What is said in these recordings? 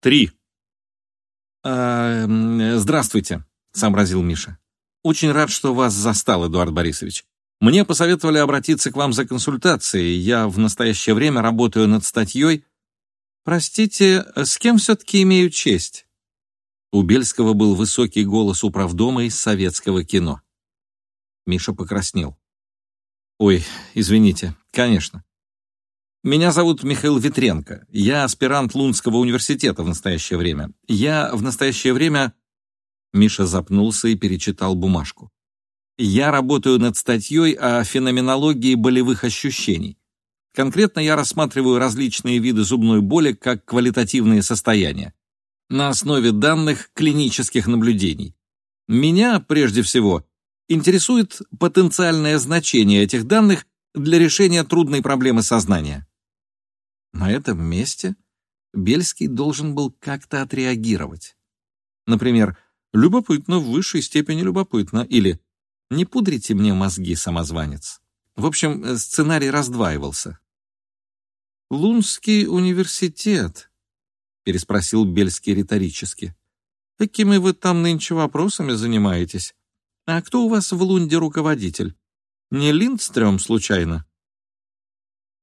Три. «А, «Здравствуйте», — сообразил Миша. «Очень рад, что вас застал, Эдуард Борисович. Мне посоветовали обратиться к вам за консультацией. Я в настоящее время работаю над статьей. Простите, с кем все-таки имею честь?» У Бельского был высокий голос управдома из советского кино. Миша покраснел. «Ой, извините, конечно. Меня зовут Михаил Ветренко. Я аспирант Лунского университета в настоящее время. Я в настоящее время...» Миша запнулся и перечитал бумажку. «Я работаю над статьей о феноменологии болевых ощущений. Конкретно я рассматриваю различные виды зубной боли как квалитативные состояния на основе данных клинических наблюдений. Меня, прежде всего, интересует потенциальное значение этих данных для решения трудной проблемы сознания. На этом месте Бельский должен был как-то отреагировать. Например, «любопытно, в высшей степени любопытно» или «не пудрите мне мозги, самозванец». В общем, сценарий раздваивался. «Лунский университет», — переспросил Бельский риторически. «Какими вы там нынче вопросами занимаетесь? А кто у вас в Лунде руководитель? Не Линдстрём, случайно?»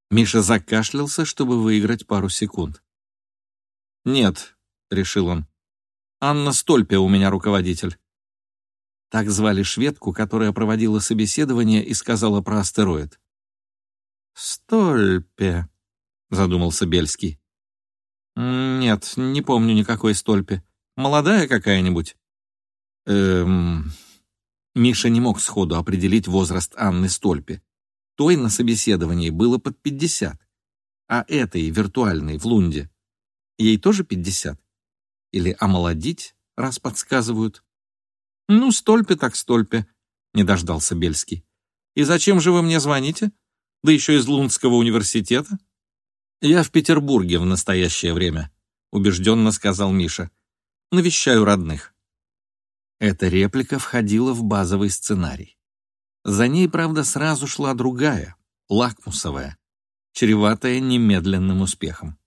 Миша закашлялся, чтобы выиграть пару секунд. «Нет», — решил он, — «Анна Стольпе у меня руководитель». Так звали шведку, которая проводила собеседование и сказала про астероид. «Стольпе», — задумался Бельский. «Нет, не помню никакой Стольпе. Молодая какая-нибудь?» «Эм...» Миша не мог сходу определить возраст Анны Стольпе. Той на собеседовании было под 50, а этой, виртуальной, в Лунде, ей тоже 50? Или омолодить, раз подсказывают? Ну, стольпе так стольпе, не дождался Бельский. И зачем же вы мне звоните? Да еще из Лундского университета? Я в Петербурге в настоящее время, убежденно сказал Миша. Навещаю родных. Эта реплика входила в базовый сценарий. За ней, правда, сразу шла другая, лакмусовая, чреватая немедленным успехом.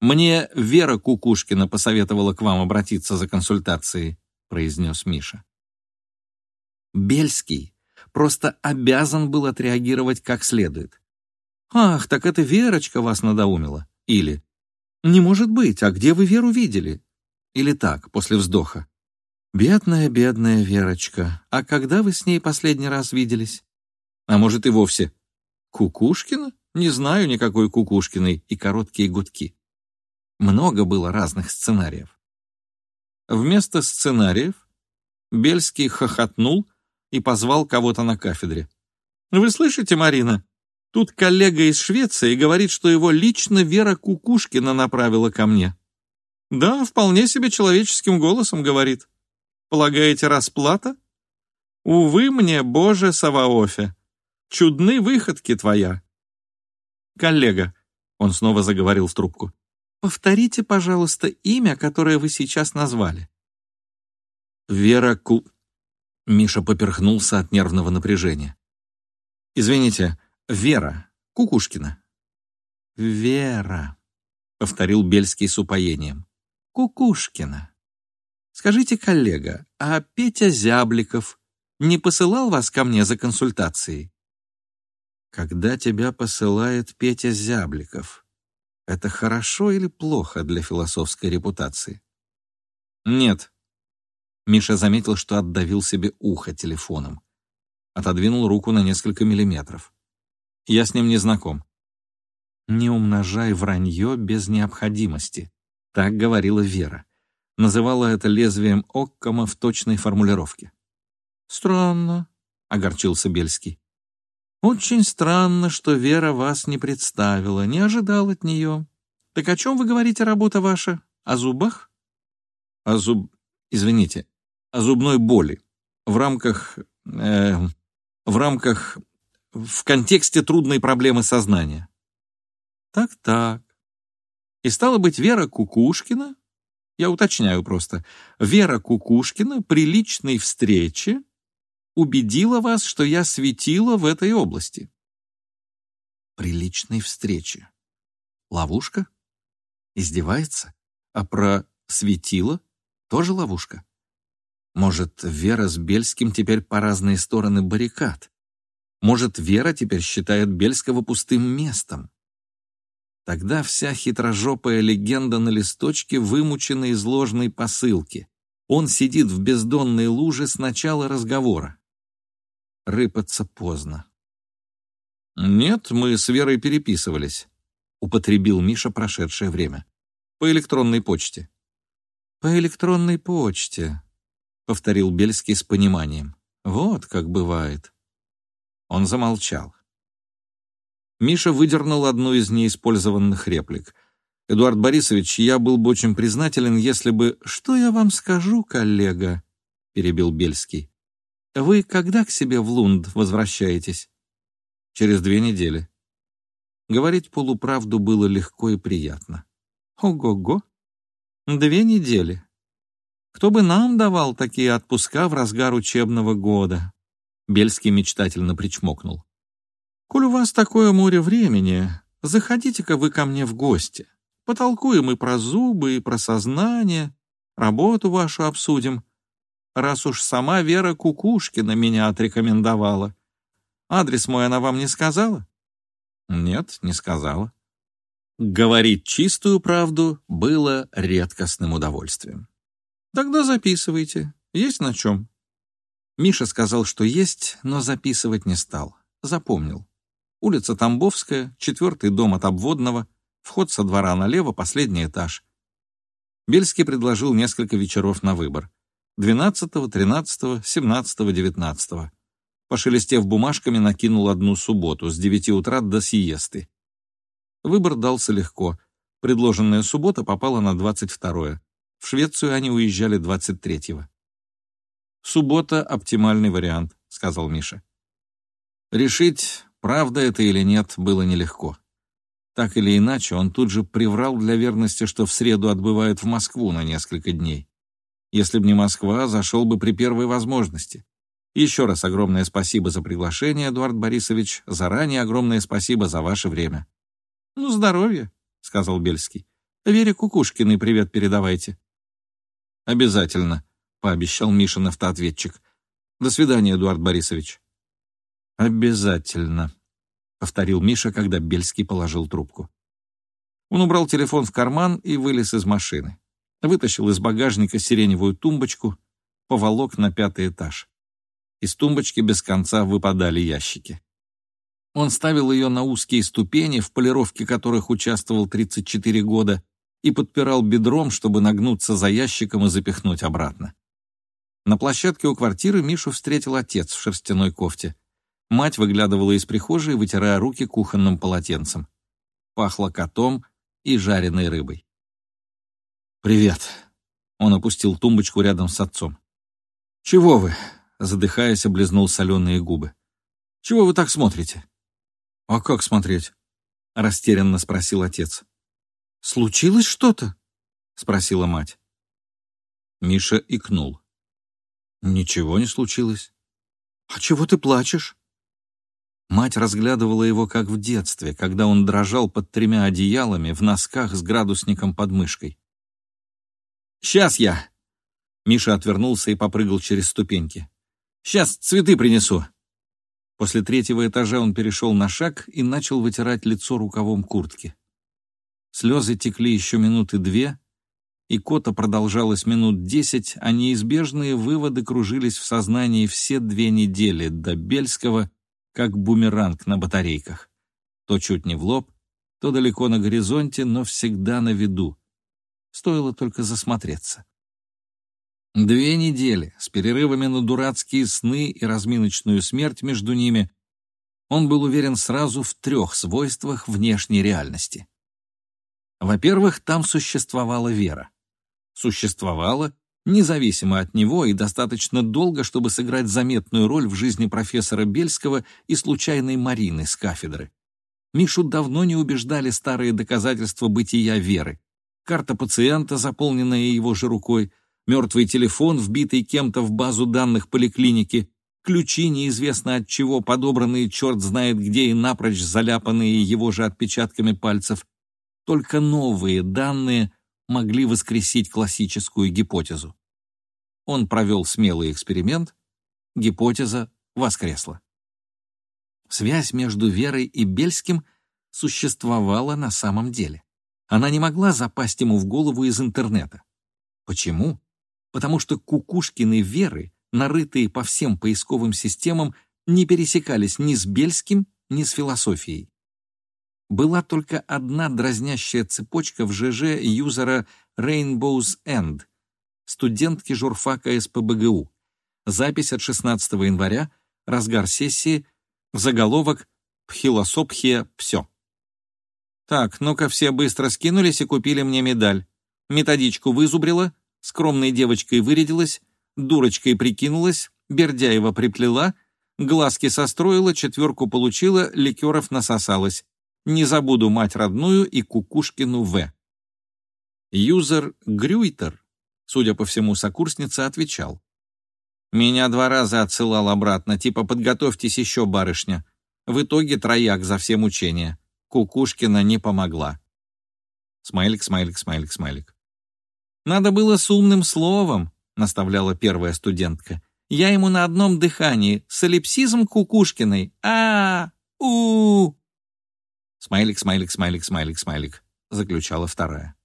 «Мне Вера Кукушкина посоветовала к вам обратиться за консультацией», произнес Миша. Бельский просто обязан был отреагировать как следует. «Ах, так это Верочка вас надоумила!» Или «Не может быть, а где вы Веру видели?» Или так, после вздоха. Бедная, бедная Верочка. А когда вы с ней последний раз виделись? А может и вовсе. Кукушкина? Не знаю никакой Кукушкиной и короткие гудки. Много было разных сценариев. Вместо сценариев Бельский хохотнул и позвал кого-то на кафедре. «Вы слышите, Марина? Тут коллега из Швеции говорит, что его лично Вера Кукушкина направила ко мне». «Да, вполне себе человеческим голосом говорит». Полагаете, расплата? Увы мне, Боже Саваофе, чудны выходки твоя. Коллега, он снова заговорил в трубку, повторите, пожалуйста, имя, которое вы сейчас назвали. Вера Ку... Миша поперхнулся от нервного напряжения. «Извините, Вера, Кукушкина». «Вера», — повторил Бельский с упоением. «Кукушкина». Скажите, коллега, а Петя Зябликов не посылал вас ко мне за консультацией? Когда тебя посылает Петя Зябликов, это хорошо или плохо для философской репутации? Нет. Миша заметил, что отдавил себе ухо телефоном. Отодвинул руку на несколько миллиметров. Я с ним не знаком. Не умножай вранье без необходимости. Так говорила Вера называла это лезвием Оккама в точной формулировке. «Странно», — огорчился Бельский. «Очень странно, что Вера вас не представила, не ожидал от нее. Так о чем вы говорите, работа ваша? О зубах?» «О зуб... Извините, о зубной боли. В рамках... Э, в рамках... в контексте трудной проблемы сознания». «Так-так. И стало быть, Вера Кукушкина я уточняю просто. Вера Кукушкина при личной встрече убедила вас, что я светила в этой области. При личной встрече. Ловушка? Издевается? А про светило тоже ловушка? Может, Вера с Бельским теперь по разные стороны баррикад? Может, Вера теперь считает Бельского пустым местом? Тогда вся хитрожопая легенда на листочке вымучена из ложной посылки. Он сидит в бездонной луже с начала разговора. Рыпаться поздно. «Нет, мы с Верой переписывались», — употребил Миша прошедшее время. «По электронной почте». «По электронной почте», — повторил Бельский с пониманием. «Вот как бывает». Он замолчал. Миша выдернул одну из неиспользованных реплик. «Эдуард Борисович, я был бы очень признателен, если бы...» «Что я вам скажу, коллега?» — перебил Бельский. «Вы когда к себе в Лунд возвращаетесь?» «Через две недели». Говорить полуправду было легко и приятно. «Ого-го! Две недели. Кто бы нам давал такие отпуска в разгар учебного года?» Бельский мечтательно причмокнул. «Коль у вас такое море времени, заходите-ка вы ко мне в гости. Потолкуем и про зубы, и про сознание, работу вашу обсудим, раз уж сама Вера Кукушкина меня отрекомендовала. Адрес мой она вам не сказала?» «Нет, не сказала». Говорить чистую правду было редкостным удовольствием. «Тогда записывайте. Есть на чем?» Миша сказал, что есть, но записывать не стал. Запомнил. Улица Тамбовская, четвертый дом от обводного, вход со двора налево, последний этаж. Бельский предложил несколько вечеров на выбор. 12, 13, 17, 19. Пошелестев бумажками, накинул одну субботу с 9 утра до сиесты. Выбор дался легко. Предложенная суббота попала на 22 В Швецию они уезжали 23-го. «Суббота — оптимальный вариант», — сказал Миша. Решить, Правда это или нет, было нелегко. Так или иначе, он тут же приврал для верности, что в среду отбывает в Москву на несколько дней. Если б не Москва, зашел бы при первой возможности. Еще раз огромное спасибо за приглашение, Эдуард Борисович. Заранее огромное спасибо за ваше время. «Ну, здоровья», — сказал Бельский. «Вере Кукушкиной привет передавайте». «Обязательно», — пообещал Мишин автоответчик. «До свидания, Эдуард Борисович». «Обязательно», — повторил Миша, когда Бельский положил трубку. Он убрал телефон в карман и вылез из машины. Вытащил из багажника сиреневую тумбочку, поволок на пятый этаж. Из тумбочки без конца выпадали ящики. Он ставил ее на узкие ступени, в полировке которых участвовал 34 года, и подпирал бедром, чтобы нагнуться за ящиком и запихнуть обратно. На площадке у квартиры Мишу встретил отец в шерстяной кофте — Мать выглядывала из прихожей, вытирая руки кухонным полотенцем. Пахло котом и жареной рыбой. «Привет». Он опустил тумбочку рядом с отцом. «Чего вы?» — задыхаясь, облизнул соленые губы. «Чего вы так смотрите?» «А как смотреть?» — растерянно спросил отец. «Случилось что-то?» — спросила мать. Миша икнул. «Ничего не случилось». «А чего ты плачешь?» Мать разглядывала его как в детстве, когда он дрожал под тремя одеялами в носках с градусником под мышкой. «Сейчас я!» Миша отвернулся и попрыгал через ступеньки. «Сейчас цветы принесу!» После третьего этажа он перешел на шаг и начал вытирать лицо рукавом куртки. Слезы текли еще минуты две, и кота продолжалось минут десять, а неизбежные выводы кружились в сознании все две недели до Бельского как бумеранг на батарейках. То чуть не в лоб, то далеко на горизонте, но всегда на виду. Стоило только засмотреться. Две недели с перерывами на дурацкие сны и разминочную смерть между ними он был уверен сразу в трех свойствах внешней реальности. Во-первых, там существовала вера. Существовала независимо от него и достаточно долго, чтобы сыграть заметную роль в жизни профессора Бельского и случайной Марины с кафедры. Мишу давно не убеждали старые доказательства бытия веры. Карта пациента, заполненная его же рукой, мертвый телефон, вбитый кем-то в базу данных поликлиники, ключи неизвестно от чего, подобранные черт знает где и напрочь заляпанные его же отпечатками пальцев. Только новые данные могли воскресить классическую гипотезу. Он провел смелый эксперимент, гипотеза воскресла. Связь между Верой и Бельским существовала на самом деле. Она не могла запасть ему в голову из интернета. Почему? Потому что Кукушкины Веры, нарытые по всем поисковым системам, не пересекались ни с Бельским, ни с философией. Была только одна дразнящая цепочка в ЖЖ юзера Rainbow's End, студентки журфака СПБГУ. Запись от 16 января, разгар сессии, заголовок «Пхилосопхия псё». Так, ну-ка все быстро скинулись и купили мне медаль. Методичку вызубрила, скромной девочкой вырядилась, дурочкой прикинулась, Бердяева приплела, глазки состроила, четверку получила, ликеров насосалась. Не забуду мать родную и Кукушкину В. Юзер Грюйтер, судя по всему, сокурсница, отвечал. «Меня два раза отсылал обратно, типа подготовьтесь еще, барышня. В итоге трояк за все мучения. Кукушкина не помогла». Смайлик, смайлик, смайлик, смайлик. «Надо было с умным словом», — наставляла первая студентка. «Я ему на одном дыхании, солипсизм Кукушкиной. а, -а, -а у, -у, -у Смайлик, смайлик, смайлик, смайлик, смайлик, заключала вторая.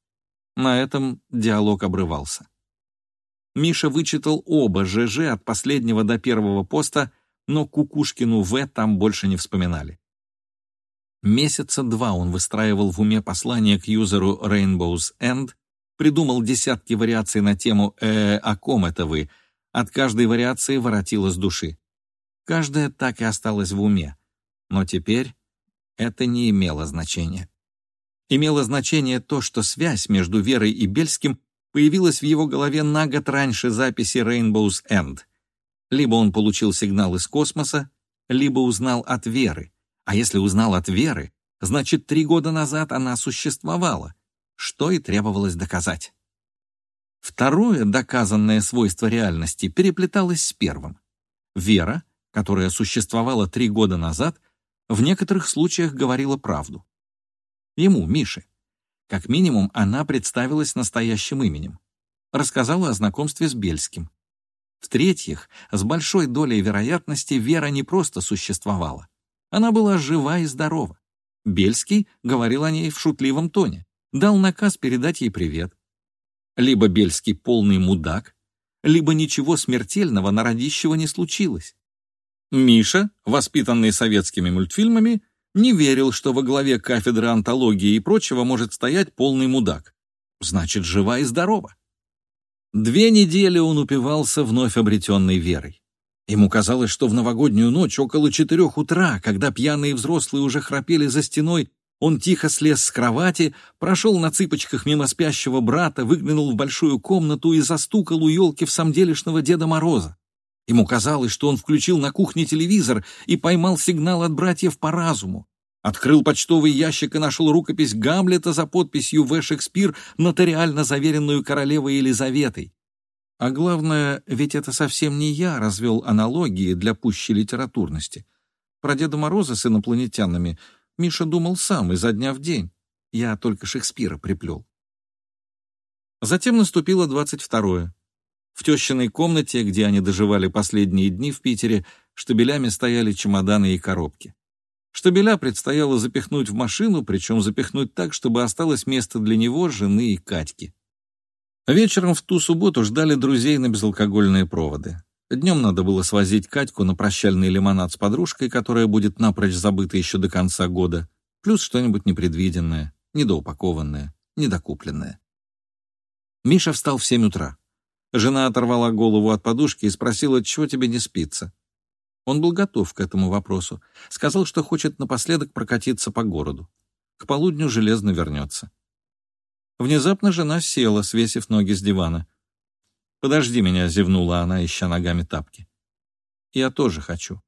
На этом диалог обрывался. Миша вычитал оба ЖЖ от последнего до первого поста, но Кукушкину В там больше не вспоминали. Месяца два он выстраивал в уме послание к юзеру Rainbow's End, придумал десятки вариаций на тему «э, о ком это вы?», от каждой вариации воротило с души. Каждая так и осталась в уме. Но теперь это не имело значения. Имело значение то, что связь между Верой и Бельским появилась в его голове на год раньше записи Rainbow's End. Либо он получил сигнал из космоса, либо узнал от Веры. А если узнал от Веры, значит, три года назад она существовала, что и требовалось доказать. Второе доказанное свойство реальности переплеталось с первым. Вера, которая существовала три года назад, в некоторых случаях говорила правду. Ему, Мише. Как минимум, она представилась настоящим именем. Рассказала о знакомстве с Бельским. В-третьих, с большой долей вероятности Вера не просто существовала. Она была жива и здорова. Бельский говорил о ней в шутливом тоне, дал наказ передать ей привет. Либо Бельский полный мудак, либо ничего смертельного на родищего не случилось. Миша, воспитанный советскими мультфильмами, не верил, что во главе кафедры антологии и прочего может стоять полный мудак. Значит, жива и здорова. Две недели он упивался вновь обретенной верой. Ему казалось, что в новогоднюю ночь около четырех утра, когда пьяные взрослые уже храпели за стеной, он тихо слез с кровати, прошел на цыпочках мимо спящего брата, выглянул в большую комнату и застукал у елки в самделишного Деда Мороза. Ему казалось, что он включил на кухне телевизор и поймал сигнал от братьев по разуму. Открыл почтовый ящик и нашел рукопись Гамлета за подписью В. Шекспир, нотариально заверенную королевой Елизаветой. А главное, ведь это совсем не я развел аналогии для пущей литературности. Про Деда Мороза с инопланетянами Миша думал сам изо дня в день. Я только Шекспира приплел. Затем наступило двадцать второе. В тещиной комнате, где они доживали последние дни в Питере, штабелями стояли чемоданы и коробки. Штабеля предстояло запихнуть в машину, причем запихнуть так, чтобы осталось место для него, жены и Катьки. Вечером в ту субботу ждали друзей на безалкогольные проводы. Днем надо было свозить Катьку на прощальный лимонад с подружкой, которая будет напрочь забыта еще до конца года, плюс что-нибудь непредвиденное, недоупакованное, недокупленное. Миша встал в семь утра. Жена оторвала голову от подушки и спросила, чего тебе не спится. Он был готов к этому вопросу. Сказал, что хочет напоследок прокатиться по городу. К полудню железно вернется. Внезапно жена села, свесив ноги с дивана. «Подожди меня», — зевнула она, ища ногами тапки. «Я тоже хочу».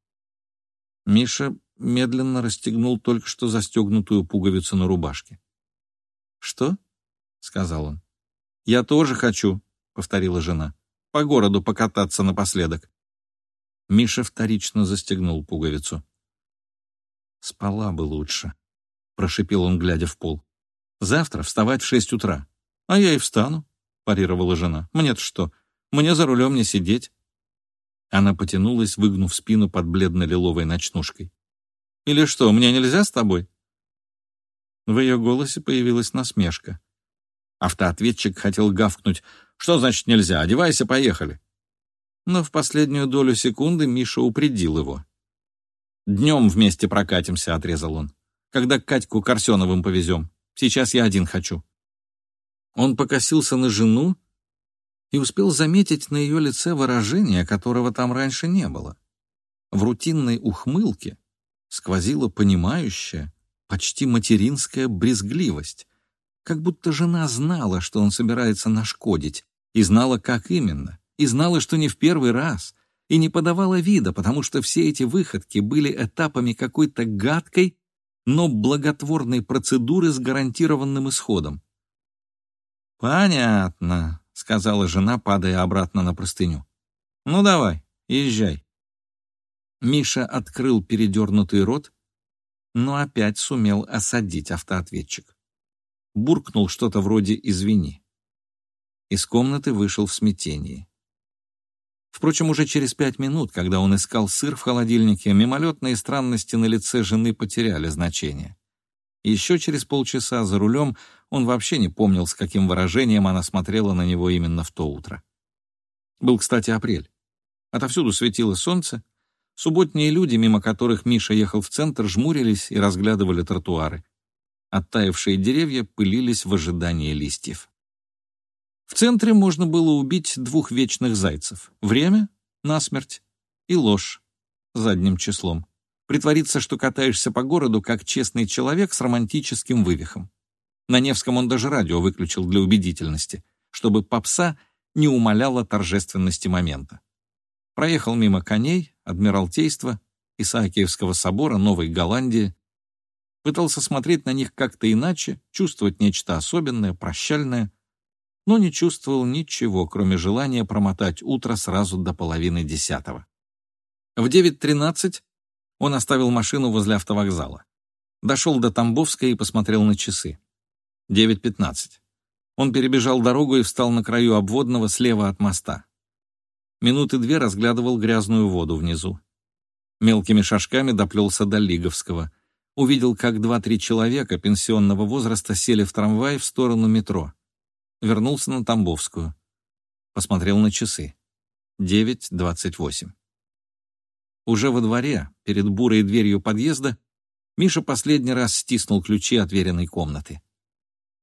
Миша медленно расстегнул только что застегнутую пуговицу на рубашке. «Что?» — сказал он. «Я тоже хочу», — повторила жена. «По городу покататься напоследок». Миша вторично застегнул пуговицу. «Спала бы лучше», — прошипел он, глядя в пол. «Завтра вставать в шесть утра. «А я и встану», — парировала жена. «Мне-то что? Мне за рулем не сидеть». Она потянулась, выгнув спину под бледно-лиловой ночнушкой. «Или что, мне нельзя с тобой?» В ее голосе появилась насмешка. Автоответчик хотел гавкнуть. «Что значит нельзя? Одевайся, поехали!» Но в последнюю долю секунды Миша упредил его. «Днем вместе прокатимся», — отрезал он. «Когда Катьку Корсеновым повезем. Сейчас я один хочу». Он покосился на жену и успел заметить на ее лице выражение, которого там раньше не было. В рутинной ухмылке сквозила понимающая, почти материнская брезгливость, как будто жена знала, что он собирается нашкодить, и знала, как именно, и знала, что не в первый раз, и не подавала вида, потому что все эти выходки были этапами какой-то гадкой, но благотворной процедуры с гарантированным исходом. «Понятно», — сказала жена, падая обратно на простыню. «Ну давай, езжай». Миша открыл передернутый рот, но опять сумел осадить автоответчик. Буркнул что-то вроде «извини». Из комнаты вышел в смятении. Впрочем, уже через пять минут, когда он искал сыр в холодильнике, мимолетные странности на лице жены потеряли значение. Еще через полчаса за рулем он вообще не помнил, с каким выражением она смотрела на него именно в то утро. Был, кстати, апрель. Отовсюду светило солнце. Субботние люди, мимо которых Миша ехал в центр, жмурились и разглядывали тротуары. Оттаившие деревья пылились в ожидании листьев. В центре можно было убить двух вечных зайцев — время — насмерть и ложь — задним числом притвориться, что катаешься по городу как честный человек с романтическим вывихом. На Невском он даже радио выключил для убедительности, чтобы попса не умаляла торжественности момента. Проехал мимо коней, Адмиралтейства, Исаакиевского собора, Новой Голландии. Пытался смотреть на них как-то иначе, чувствовать нечто особенное, прощальное, но не чувствовал ничего, кроме желания промотать утро сразу до половины десятого. В 9.13 он оставил машину возле автовокзала. Дошел до Тамбовской и посмотрел на часы. 9.15. Он перебежал дорогу и встал на краю обводного слева от моста. Минуты две разглядывал грязную воду внизу. Мелкими шажками доплелся до Лиговского. Увидел, как два-три человека пенсионного возраста сели в трамвай в сторону метро. Вернулся на Тамбовскую. Посмотрел на часы. 9.28. Уже во дворе, перед бурой дверью подъезда, Миша последний раз стиснул ключи от веренной комнаты.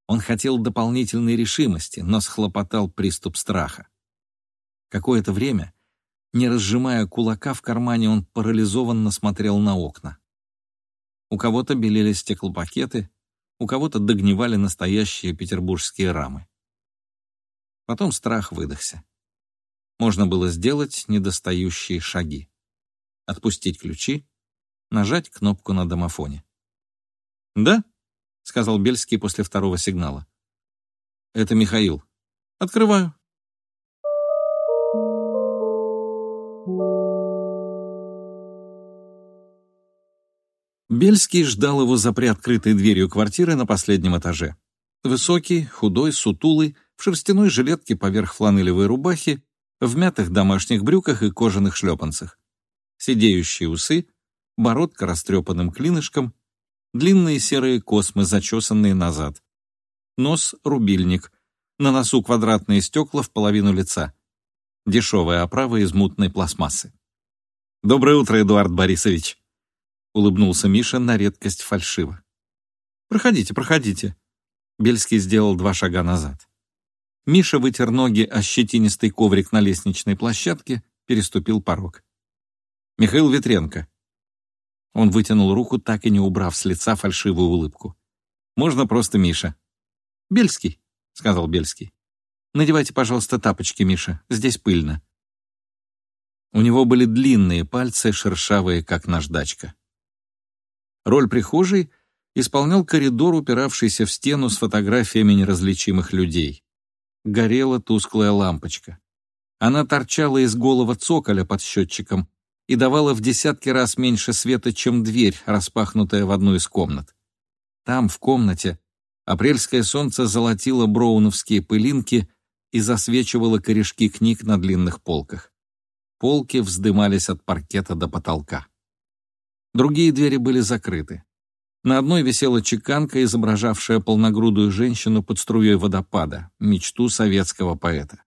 Он хотел дополнительной решимости, но схлопотал приступ страха. Какое-то время, не разжимая кулака в кармане, он парализованно смотрел на окна. У кого-то белели стеклопакеты, у кого-то догнивали настоящие петербургские рамы. Потом страх выдохся. Можно было сделать недостающие шаги отпустить ключи, нажать кнопку на домофоне. «Да?» — сказал Бельский после второго сигнала. «Это Михаил. Открываю». Бельский ждал его за приоткрытой дверью квартиры на последнем этаже. Высокий, худой, сутулый, в шерстяной жилетке поверх фланелевой рубахи, в мятых домашних брюках и кожаных шлепанцах сидеющие усы, бородка растрепанным клинышком, длинные серые космы, зачесанные назад. Нос — рубильник, на носу квадратные стекла в половину лица. Дешевая оправа из мутной пластмассы. «Доброе утро, Эдуард Борисович!» — улыбнулся Миша на редкость фальшиво. «Проходите, проходите». Бельский сделал два шага назад. Миша вытер ноги о щетинистый коврик на лестничной площадке, переступил порог. Михаил Ветренко». Он вытянул руку, так и не убрав с лица фальшивую улыбку. «Можно просто Миша». «Бельский», — сказал Бельский. «Надевайте, пожалуйста, тапочки, Миша, здесь пыльно». У него были длинные пальцы, шершавые, как наждачка. Роль прихожей исполнял коридор, упиравшийся в стену с фотографиями неразличимых людей. Горела тусклая лампочка. Она торчала из голого цоколя под счетчиком, и давала в десятки раз меньше света, чем дверь, распахнутая в одну из комнат. Там, в комнате, Апрельское солнце золотило броуновские пылинки и засвечивало корешки книг на длинных полках. Полки вздымались от паркета до потолка. Другие двери были закрыты. На одной висела чеканка, изображавшая полногрудую женщину под струей водопада, мечту советского поэта.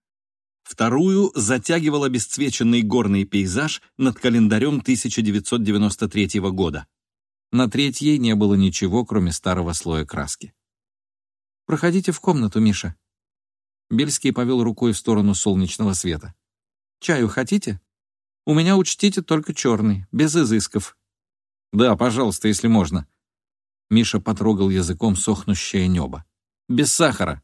Вторую затягивал обесцвеченный горный пейзаж над календарем 1993 года. На третьей не было ничего, кроме старого слоя краски. «Проходите в комнату, Миша». Бельский повел рукой в сторону солнечного света. «Чаю хотите? У меня, учтите, только черный, без изысков». «Да, пожалуйста, если можно», Миша потрогал языком сохнущее небо. «Без сахара!»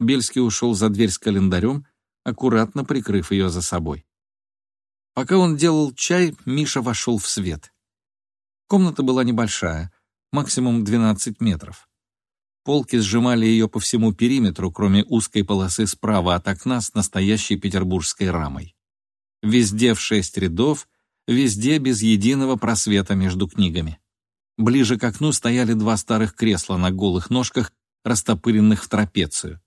Бельский ушел за дверь с календарем, аккуратно прикрыв ее за собой. Пока он делал чай, Миша вошел в свет. Комната была небольшая, максимум 12 метров. Полки сжимали ее по всему периметру, кроме узкой полосы справа от окна с настоящей петербургской рамой. Везде в шесть рядов, везде без единого просвета между книгами. Ближе к окну стояли два старых кресла на голых ножках, растопыренных в трапецию.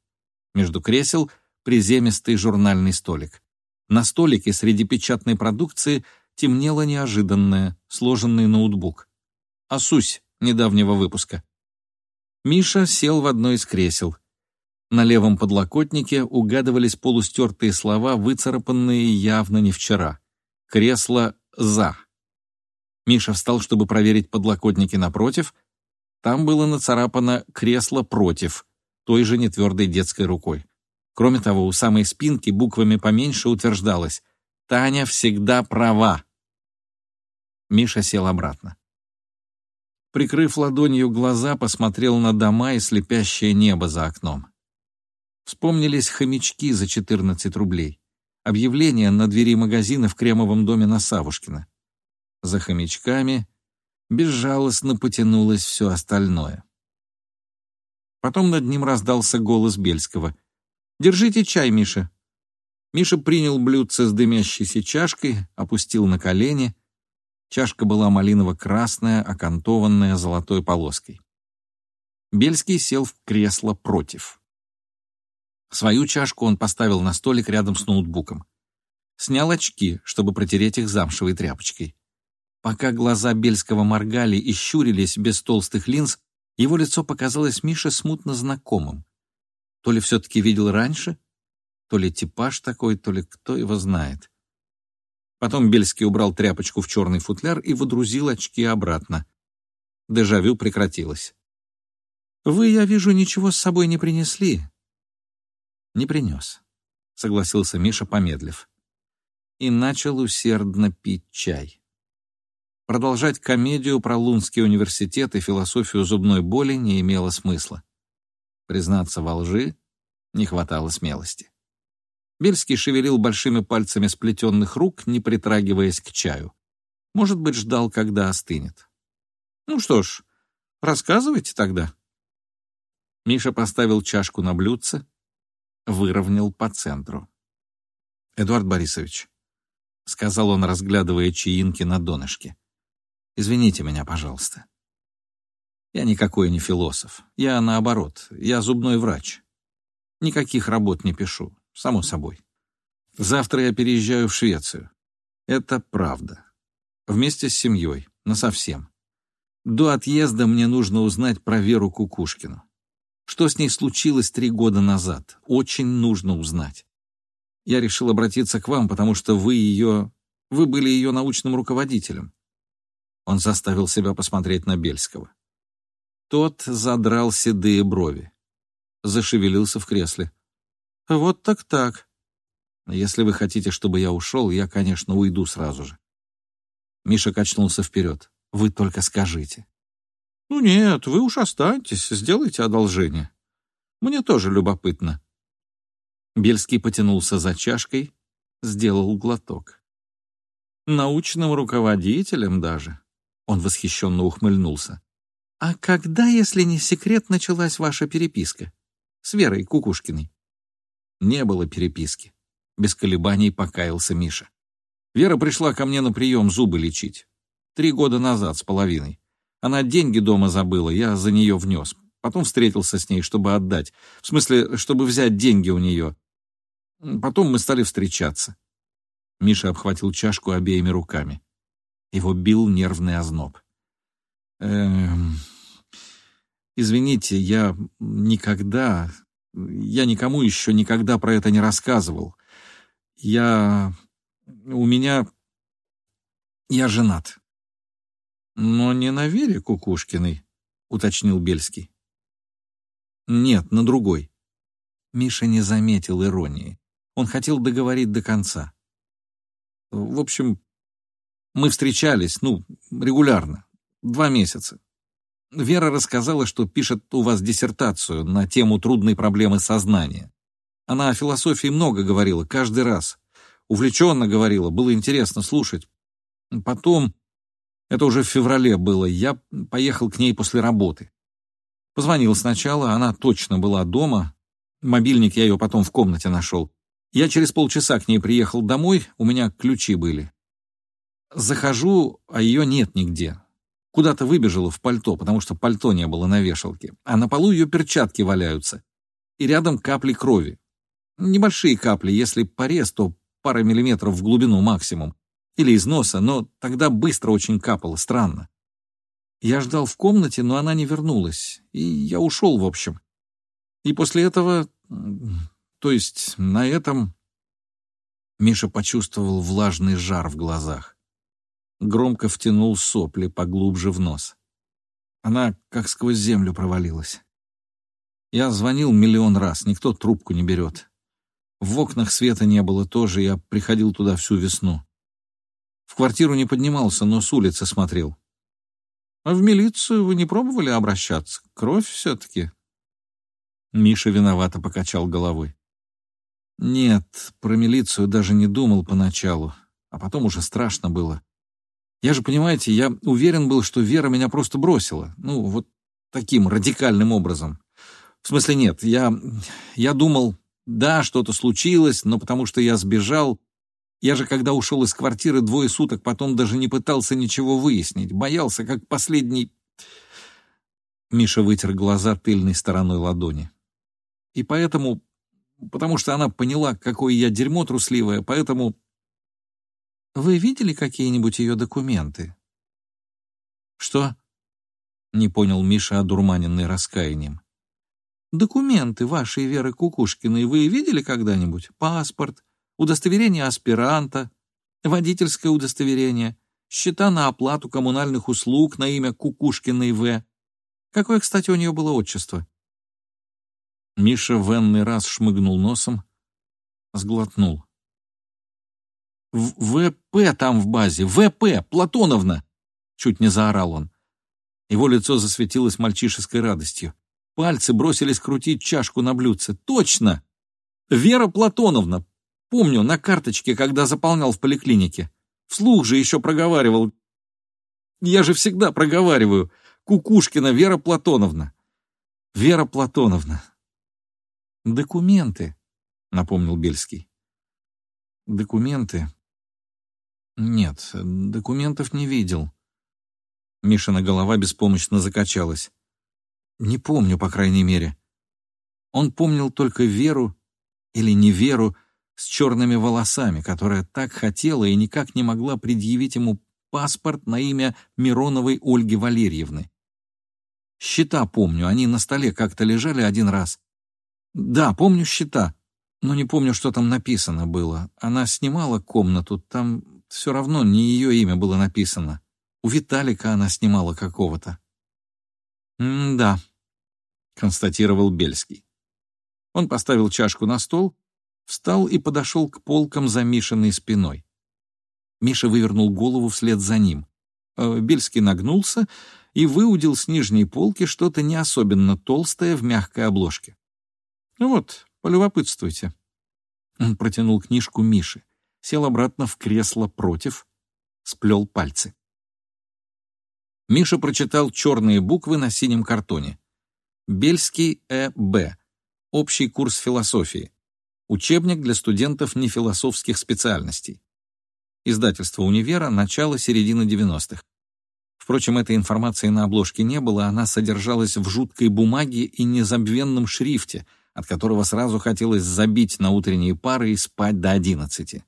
Между кресел приземистый журнальный столик. На столике среди печатной продукции темнело неожиданное, сложенный ноутбук. «Асусь» недавнего выпуска. Миша сел в одно из кресел. На левом подлокотнике угадывались полустертые слова, выцарапанные явно не вчера. Кресло «за». Миша встал, чтобы проверить подлокотники напротив. Там было нацарапано «кресло против», той же нетвердой детской рукой. Кроме того, у самой спинки буквами поменьше утверждалось «Таня всегда права». Миша сел обратно. Прикрыв ладонью глаза, посмотрел на дома и слепящее небо за окном. Вспомнились хомячки за 14 рублей. Объявление на двери магазина в Кремовом доме на Савушкина за хомячками, безжалостно потянулось все остальное. Потом над ним раздался голос Бельского. «Держите чай, Миша». Миша принял блюдце с дымящейся чашкой, опустил на колени. Чашка была малиново-красная, окантованная золотой полоской. Бельский сел в кресло против. Свою чашку он поставил на столик рядом с ноутбуком. Снял очки, чтобы протереть их замшевой тряпочкой. Пока глаза Бельского моргали и щурились без толстых линз, его лицо показалось Мише смутно знакомым. То ли все-таки видел раньше, то ли типаж такой, то ли кто его знает. Потом Бельский убрал тряпочку в черный футляр и водрузил очки обратно. Дежавю прекратилось. «Вы, я вижу, ничего с собой не принесли». «Не принес», — согласился Миша, помедлив. И начал усердно пить чай. Продолжать комедию про Лунский университет и философию зубной боли не имело смысла. Признаться во лжи не хватало смелости. Бельский шевелил большими пальцами сплетенных рук, не притрагиваясь к чаю. Может быть, ждал, когда остынет. «Ну что ж, рассказывайте тогда». Миша поставил чашку на блюдце, выровнял по центру. «Эдуард Борисович», — сказал он, разглядывая чаинки на донышке, Извините меня, пожалуйста. Я никакой не философ. Я, наоборот, я зубной врач. Никаких работ не пишу, само собой. Завтра я переезжаю в Швецию. Это правда. Вместе с семьей, насовсем. До отъезда мне нужно узнать про Веру Кукушкину. Что с ней случилось три года назад? Очень нужно узнать. Я решил обратиться к вам, потому что вы ее... Вы были ее научным руководителем. Он заставил себя посмотреть на Бельского. Тот задрал седые брови. Зашевелился в кресле. «Вот так-так. Если вы хотите, чтобы я ушел, я, конечно, уйду сразу же». Миша качнулся вперед. «Вы только скажите». «Ну нет, вы уж останьтесь, сделайте одолжение. Мне тоже любопытно». Бельский потянулся за чашкой, сделал глоток. «Научным руководителем даже. Он восхищенно ухмыльнулся. «А когда, если не секрет, началась ваша переписка? С Верой Кукушкиной?» Не было переписки. Без колебаний покаялся Миша. Вера пришла ко мне на прием зубы лечить. Три года назад с половиной. Она деньги дома забыла, я за нее внес. Потом встретился с ней, чтобы отдать. В смысле, чтобы взять деньги у нее. Потом мы стали встречаться. Миша обхватил чашку обеими руками. Его бил нервный озноб. «Эм... Извините, я никогда... Я никому еще никогда про это не рассказывал. Я... У меня... Я женат». «Но не на Вере Кукушкиной», — уточнил Бельский. «Нет, на другой». Миша не заметил иронии. Он хотел договорить до конца. В общем, мы встречались, ну, регулярно, два месяца. Вера рассказала, что пишет у вас диссертацию на тему трудной проблемы сознания. Она о философии много говорила, каждый раз. Увлеченно говорила, было интересно слушать. Потом, это уже в феврале было, я поехал к ней после работы. Позвонил сначала, она точно была дома. Мобильник я ее потом в комнате нашел. Я через полчаса к ней приехал домой, у меня ключи были. Захожу, а ее нет нигде. Куда-то выбежала в пальто, потому что пальто не было на вешалке. А на полу ее перчатки валяются. И рядом капли крови. Небольшие капли, если порез, то пара миллиметров в глубину максимум. Или из носа, но тогда быстро очень капало, странно. Я ждал в комнате, но она не вернулась. И я ушел, в общем. И после этого то есть на этом Миша почувствовал влажный жар в глазах. Громко втянул сопли поглубже в нос. Она как сквозь землю провалилась. Я звонил миллион раз, никто трубку не берет. В окнах света не было тоже, я приходил туда всю весну. В квартиру не поднимался, но с улицы смотрел. А в милицию вы не пробовали обращаться? Кровь все-таки. Миша виновато покачал головой. Нет, про милицию даже не думал поначалу, а потом уже страшно было. Я же, понимаете, я уверен был, что Вера меня просто бросила. Ну, вот таким радикальным образом. В смысле, нет, я, я думал, да, что-то случилось, но потому что я сбежал. Я же, когда ушел из квартиры двое суток, потом даже не пытался ничего выяснить. Боялся, как последний... Миша вытер глаза тыльной стороной ладони. И поэтому потому что она поняла, какое я дерьмо трусливое, поэтому... Вы видели какие-нибудь ее документы? Что? Не понял Миша, одурманенный раскаянием. Документы вашей Веры Кукушкиной вы видели когда-нибудь? Паспорт, удостоверение аспиранта, водительское удостоверение, счета на оплату коммунальных услуг на имя Кукушкиной В. Какое, кстати, у нее было отчество? Миша в энный раз шмыгнул носом, сглотнул. «ВП там в базе! ВП! Платоновна!» Чуть не заорал он. Его лицо засветилось мальчишеской радостью. Пальцы бросились крутить чашку на блюдце. «Точно! Вера Платоновна! Помню, на карточке, когда заполнял в поликлинике. Вслух же еще проговаривал. Я же всегда проговариваю. Кукушкина Вера Платоновна. Вера Платоновна. «Документы», — напомнил Бельский. «Документы?» «Нет, документов не видел». Мишина голова беспомощно закачалась. «Не помню, по крайней мере. Он помнил только Веру или не Веру с черными волосами, которая так хотела и никак не могла предъявить ему паспорт на имя Мироновой Ольги Валерьевны. Счета помню, они на столе как-то лежали один раз. Да, помню счета, но не помню, что там написано было. Она снимала комнату, там все равно не ее имя было написано. У Виталика она снимала какого-то. «Да», — констатировал Бельский. Он поставил чашку на стол, встал и подошел к полкам за Мишиной спиной. Миша вывернул голову вслед за ним. Э, Бельский нагнулся и выудил с нижней полки что-то не особенно толстое в мягкой обложке. Ну вот, полюбопытствуйте. Он протянул книжку Мише, сел обратно в кресло против, сплел пальцы. Миша прочитал черные буквы на синем картоне. Бельский Э.Б. Общий курс философии. Учебник для студентов нефилософских специальностей. Издательство «Универа», начало-середина 90-х. В Впрочем, этой информации на обложке не было, она содержалась в жуткой бумаге и незабвенном шрифте, от которого сразу хотелось забить на утренние пары и спать до одиннадцати.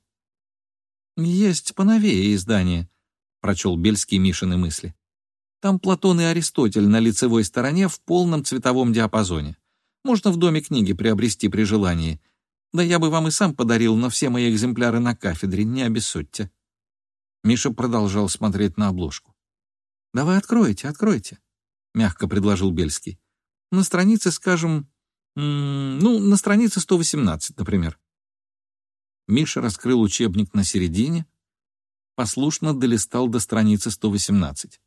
«Есть поновее издание», — прочел Бельский Мишины мысли. «Там Платон и Аристотель на лицевой стороне в полном цветовом диапазоне. Можно в доме книги приобрести при желании. Да я бы вам и сам подарил, но все мои экземпляры на кафедре, не обессудьте». Миша продолжал смотреть на обложку. «Давай откройте, откройте», — мягко предложил Бельский. «На странице, скажем, ну, на странице 118, например». Миша раскрыл учебник на середине, послушно долистал до страницы 118.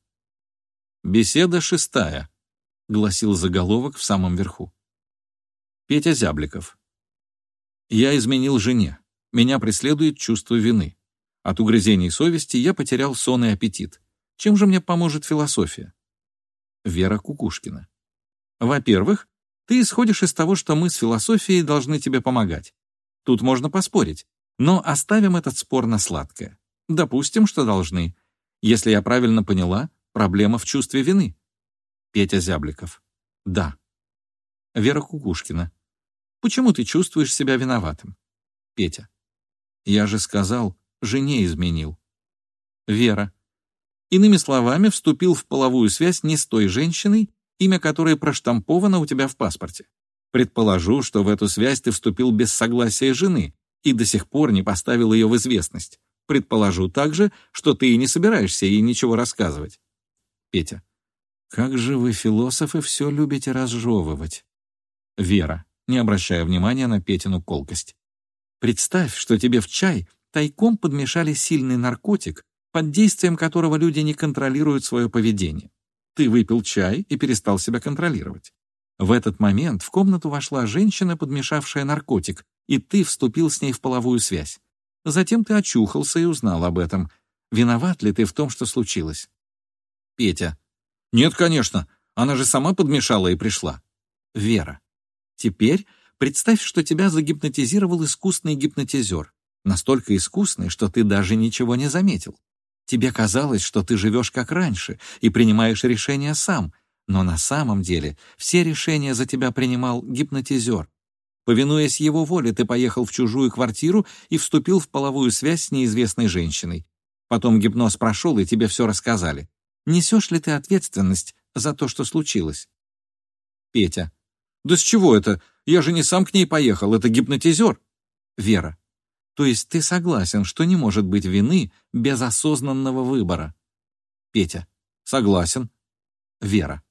«Беседа шестая», — гласил заголовок в самом верху. Петя Зябликов. «Я изменил жене. Меня преследует чувство вины. От угрызений совести я потерял сон и аппетит. Чем же мне поможет философия?» Вера Кукушкина. «Во-первых, ты исходишь из того, что мы с философией должны тебе помогать. Тут можно поспорить, но оставим этот спор на сладкое. Допустим, что должны. Если я правильно поняла, проблема в чувстве вины». Петя Зябликов. «Да». Вера Кукушкина. Почему ты чувствуешь себя виноватым? Петя. Я же сказал, жене изменил. Вера. Иными словами, вступил в половую связь не с той женщиной, имя которой проштамповано у тебя в паспорте. Предположу, что в эту связь ты вступил без согласия жены и до сих пор не поставил ее в известность. Предположу также, что ты и не собираешься ей ничего рассказывать. Петя. Как же вы, философы, все любите разжевывать. Вера не обращая внимания на Петину колкость. «Представь, что тебе в чай тайком подмешали сильный наркотик, под действием которого люди не контролируют свое поведение. Ты выпил чай и перестал себя контролировать. В этот момент в комнату вошла женщина, подмешавшая наркотик, и ты вступил с ней в половую связь. Затем ты очухался и узнал об этом. Виноват ли ты в том, что случилось? Петя. Нет, конечно. Она же сама подмешала и пришла. Вера. Теперь представь, что тебя загипнотизировал искусный гипнотизер. Настолько искусный, что ты даже ничего не заметил. Тебе казалось, что ты живешь как раньше и принимаешь решения сам, но на самом деле все решения за тебя принимал гипнотизер. Повинуясь его воле, ты поехал в чужую квартиру и вступил в половую связь с неизвестной женщиной. Потом гипноз прошел, и тебе все рассказали. Несешь ли ты ответственность за то, что случилось? Петя. «Да с чего это? Я же не сам к ней поехал, это гипнотизер». Вера. «То есть ты согласен, что не может быть вины без осознанного выбора?» Петя. «Согласен». Вера.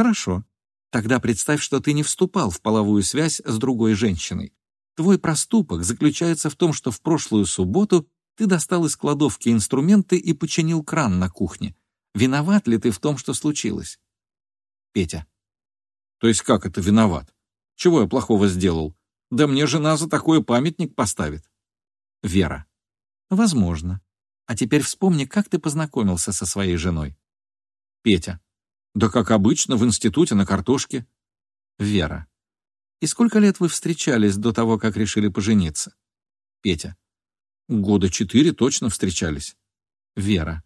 «Хорошо. Тогда представь, что ты не вступал в половую связь с другой женщиной. Твой проступок заключается в том, что в прошлую субботу ты достал из кладовки инструменты и починил кран на кухне. Виноват ли ты в том, что случилось?» Петя. То есть как это виноват? Чего я плохого сделал? Да мне жена за такой памятник поставит. Вера. Возможно. А теперь вспомни, как ты познакомился со своей женой. Петя. Да как обычно, в институте на картошке. Вера. И сколько лет вы встречались до того, как решили пожениться? Петя. Года четыре точно встречались. Вера.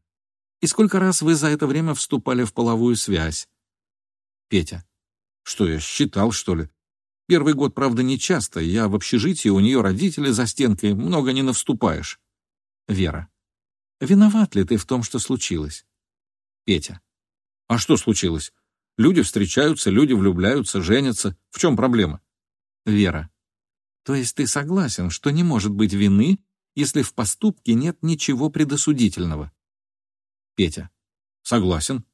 И сколько раз вы за это время вступали в половую связь? Петя. Что я, считал, что ли? Первый год, правда, не часто. Я в общежитии, у нее родители за стенкой, много не навступаешь. Вера. Виноват ли ты в том, что случилось? Петя. А что случилось? Люди встречаются, люди влюбляются, женятся. В чем проблема? Вера. То есть ты согласен, что не может быть вины, если в поступке нет ничего предосудительного? Петя. Согласен.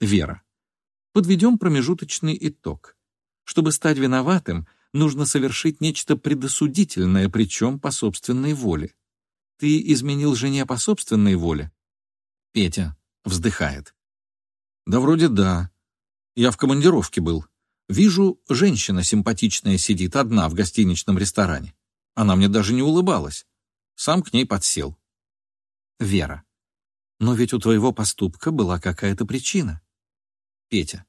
Вера. Подведем промежуточный итог. Чтобы стать виноватым, нужно совершить нечто предосудительное, причем по собственной воле. Ты изменил жене по собственной воле? Петя вздыхает. Да вроде да. Я в командировке был. Вижу, женщина симпатичная сидит одна в гостиничном ресторане. Она мне даже не улыбалась. Сам к ней подсел. Вера. Но ведь у твоего поступка была какая-то причина. Петя.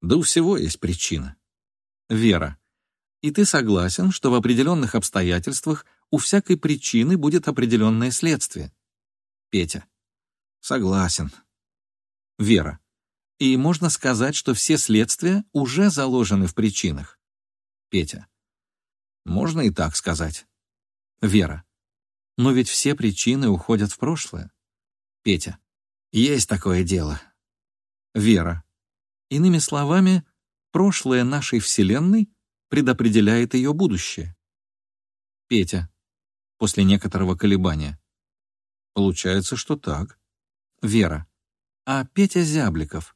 Да у всего есть причина. Вера. И ты согласен, что в определенных обстоятельствах у всякой причины будет определенное следствие? Петя. Согласен. Вера. И можно сказать, что все следствия уже заложены в причинах. Петя. Можно и так сказать. Вера. Но ведь все причины уходят в прошлое. Петя. Есть такое дело. Вера. Иными словами, прошлое нашей Вселенной предопределяет ее будущее. Петя. После некоторого колебания. Получается, что так. Вера. А Петя Зябликов —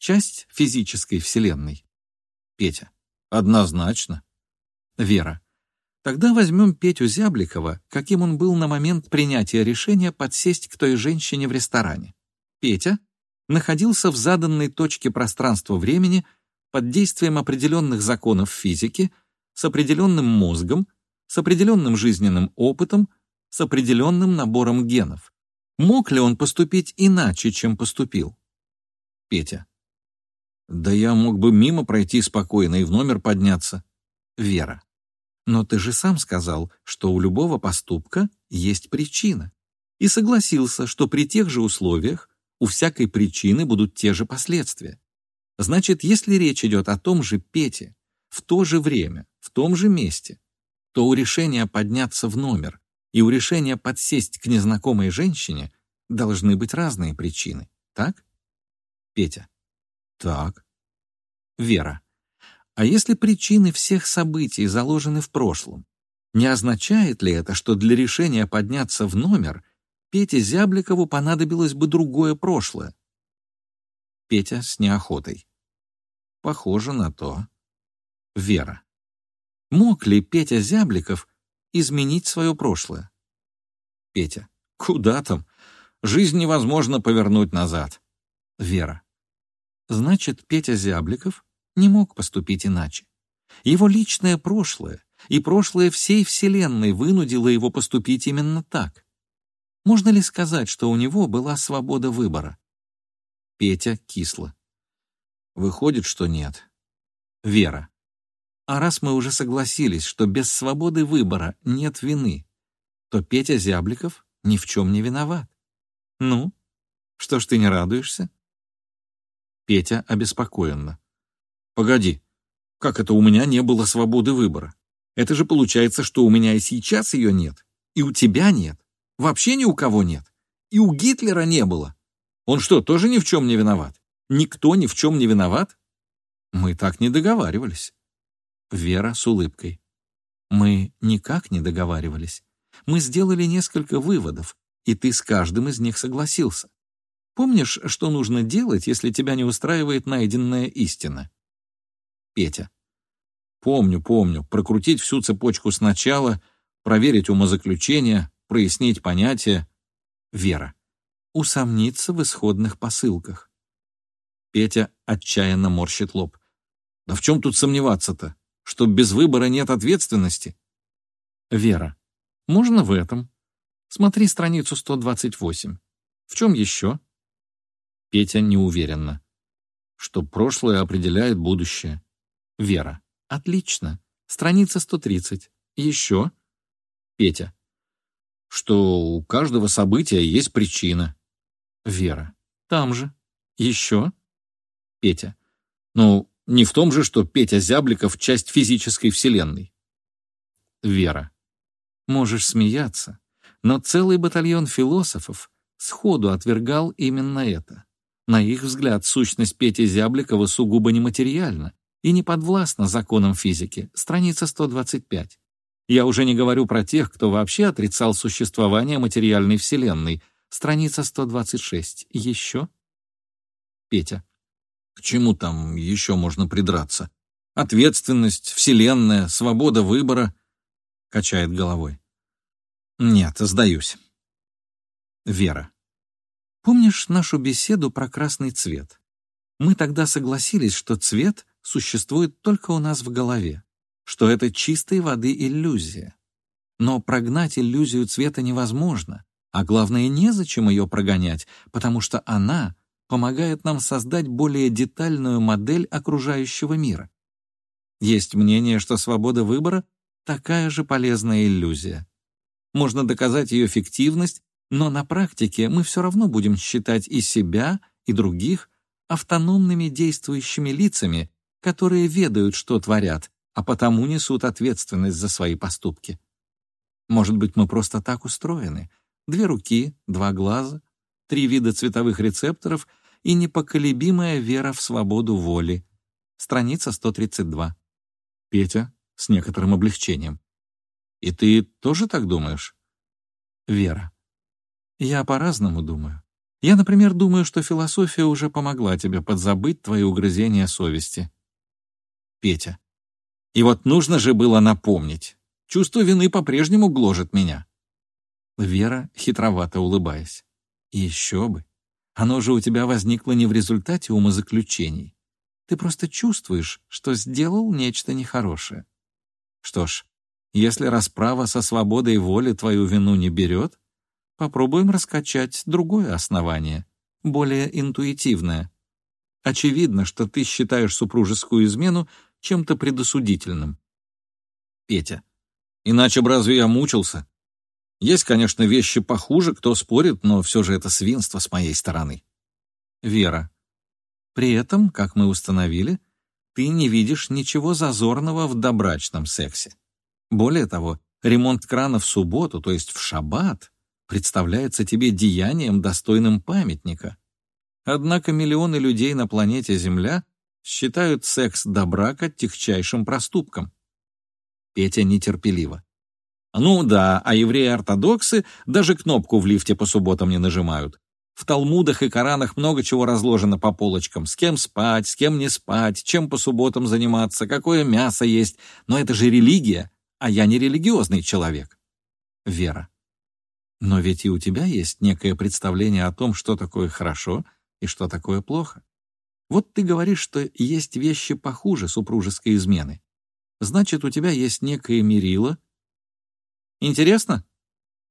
часть физической Вселенной. Петя. Однозначно. Вера. Тогда возьмем Петю Зябликова, каким он был на момент принятия решения подсесть к той женщине в ресторане. Петя находился в заданной точке пространства-времени под действием определенных законов физики, с определенным мозгом, с определенным жизненным опытом, с определенным набором генов. Мог ли он поступить иначе, чем поступил? Петя. Да я мог бы мимо пройти спокойно и в номер подняться. Вера. Но ты же сам сказал, что у любого поступка есть причина. И согласился, что при тех же условиях у всякой причины будут те же последствия. Значит, если речь идет о том же Пете, в то же время, в том же месте, то у решения подняться в номер и у решения подсесть к незнакомой женщине должны быть разные причины, так? Петя. Так. Вера. А если причины всех событий заложены в прошлом, не означает ли это, что для решения подняться в номер Пете Зябликову понадобилось бы другое прошлое. Петя с неохотой. Похоже на то. Вера. Мог ли Петя Зябликов изменить свое прошлое? Петя. Куда там? Жизнь невозможно повернуть назад. Вера. Значит, Петя Зябликов не мог поступить иначе. Его личное прошлое и прошлое всей Вселенной вынудило его поступить именно так. Можно ли сказать, что у него была свобода выбора? Петя кисло. Выходит, что нет. Вера. А раз мы уже согласились, что без свободы выбора нет вины, то Петя Зябликов ни в чем не виноват. Ну, что ж ты не радуешься? Петя обеспокоенно. Погоди, как это у меня не было свободы выбора? Это же получается, что у меня и сейчас ее нет, и у тебя нет. Вообще ни у кого нет. И у Гитлера не было. Он что, тоже ни в чем не виноват? Никто ни в чем не виноват? Мы так не договаривались. Вера с улыбкой. Мы никак не договаривались. Мы сделали несколько выводов, и ты с каждым из них согласился. Помнишь, что нужно делать, если тебя не устраивает найденная истина? Петя. Помню, помню. Прокрутить всю цепочку сначала, проверить умозаключения, прояснить понятие. Вера. Усомниться в исходных посылках. Петя отчаянно морщит лоб. Да в чем тут сомневаться-то? Что без выбора нет ответственности? Вера. Можно в этом. Смотри страницу 128. В чем еще? Петя неуверенно. Что прошлое определяет будущее. Вера. Отлично. Страница 130. Еще? Петя что у каждого события есть причина. Вера. Там же. Еще. Петя. Ну, не в том же, что Петя Зябликов — часть физической вселенной. Вера. Можешь смеяться, но целый батальон философов сходу отвергал именно это. На их взгляд, сущность Пети Зябликова сугубо нематериальна и не подвластна законам физики. Страница 125. Я уже не говорю про тех, кто вообще отрицал существование материальной вселенной. Страница 126. Еще? Петя. К чему там еще можно придраться? Ответственность, вселенная, свобода выбора. Качает головой. Нет, сдаюсь. Вера. Помнишь нашу беседу про красный цвет? Мы тогда согласились, что цвет существует только у нас в голове что это чистой воды иллюзия. Но прогнать иллюзию цвета невозможно, а главное, незачем ее прогонять, потому что она помогает нам создать более детальную модель окружающего мира. Есть мнение, что свобода выбора — такая же полезная иллюзия. Можно доказать ее фиктивность, но на практике мы все равно будем считать и себя, и других автономными действующими лицами, которые ведают, что творят, а потому несут ответственность за свои поступки. Может быть, мы просто так устроены. Две руки, два глаза, три вида цветовых рецепторов и непоколебимая вера в свободу воли. Страница 132. Петя с некоторым облегчением. «И ты тоже так думаешь?» Вера. «Я по-разному думаю. Я, например, думаю, что философия уже помогла тебе подзабыть твои угрызения совести». Петя. «И вот нужно же было напомнить. Чувство вины по-прежнему гложет меня». Вера, хитровато улыбаясь. «Еще бы. Оно же у тебя возникло не в результате умозаключений. Ты просто чувствуешь, что сделал нечто нехорошее. Что ж, если расправа со свободой воли твою вину не берет, попробуем раскачать другое основание, более интуитивное. Очевидно, что ты считаешь супружескую измену чем-то предосудительным. Петя. Иначе бы разве я мучился? Есть, конечно, вещи похуже, кто спорит, но все же это свинство с моей стороны. Вера. При этом, как мы установили, ты не видишь ничего зазорного в добрачном сексе. Более того, ремонт крана в субботу, то есть в шаббат, представляется тебе деянием, достойным памятника. Однако миллионы людей на планете Земля считают секс до брака тягчайшим проступком. Петя нетерпеливо. Ну да, а евреи-ортодоксы даже кнопку в лифте по субботам не нажимают. В Талмудах и Коранах много чего разложено по полочкам. С кем спать, с кем не спать, чем по субботам заниматься, какое мясо есть. Но это же религия, а я не религиозный человек. Вера. Но ведь и у тебя есть некое представление о том, что такое хорошо и что такое плохо. Вот ты говоришь, что есть вещи похуже супружеской измены. Значит, у тебя есть некое мерило. Интересно?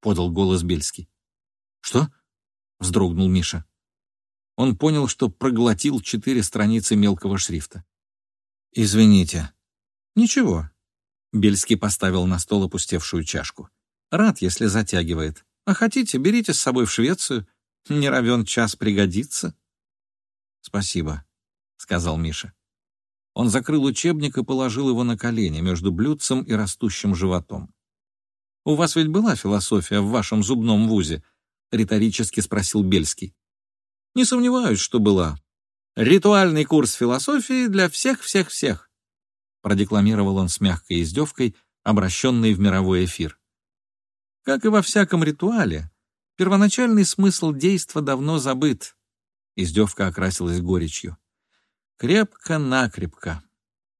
— подал голос Бельский. «Что?» — вздрогнул Миша. Он понял, что проглотил четыре страницы мелкого шрифта. «Извините». «Ничего». Бельский поставил на стол опустевшую чашку. «Рад, если затягивает. А хотите, берите с собой в Швецию. Не равен час пригодится». «Спасибо», — сказал Миша. Он закрыл учебник и положил его на колени между блюдцем и растущим животом. «У вас ведь была философия в вашем зубном вузе?» — риторически спросил Бельский. «Не сомневаюсь, что была. Ритуальный курс философии для всех-всех-всех», — продекламировал он с мягкой издевкой, обращенной в мировой эфир. Как и во всяком ритуале, первоначальный смысл действа давно забыт. Издевка окрасилась горечью. Крепко-накрепко.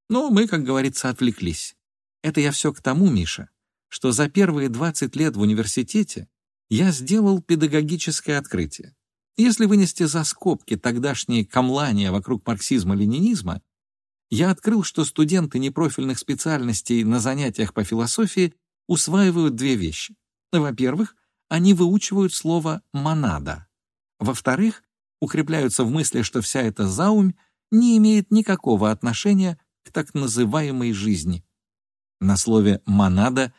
Но мы, как говорится, отвлеклись. Это я все к тому, Миша, что за первые 20 лет в университете я сделал педагогическое открытие. Если вынести за скобки тогдашние камлания вокруг марксизма-ленинизма, я открыл, что студенты непрофильных специальностей на занятиях по философии усваивают две вещи. Во-первых, они выучивают слово «монада». Во-вторых, укрепляются в мысли, что вся эта заумь не имеет никакого отношения к так называемой жизни. На слове «монада»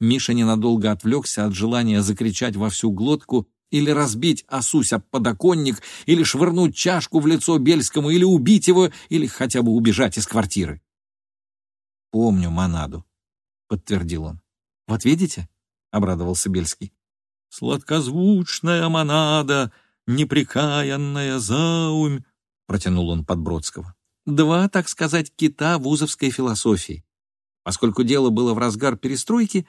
Миша ненадолго отвлекся от желания закричать во всю глотку или разбить осусь об подоконник, или швырнуть чашку в лицо Бельскому, или убить его, или хотя бы убежать из квартиры. «Помню монаду», — подтвердил он. «Вот видите?» — обрадовался Бельский. «Сладкозвучная монада, непрекаянная заумь», — протянул он Подбродского. «Два, так сказать, кита вузовской философии. Поскольку дело было в разгар перестройки,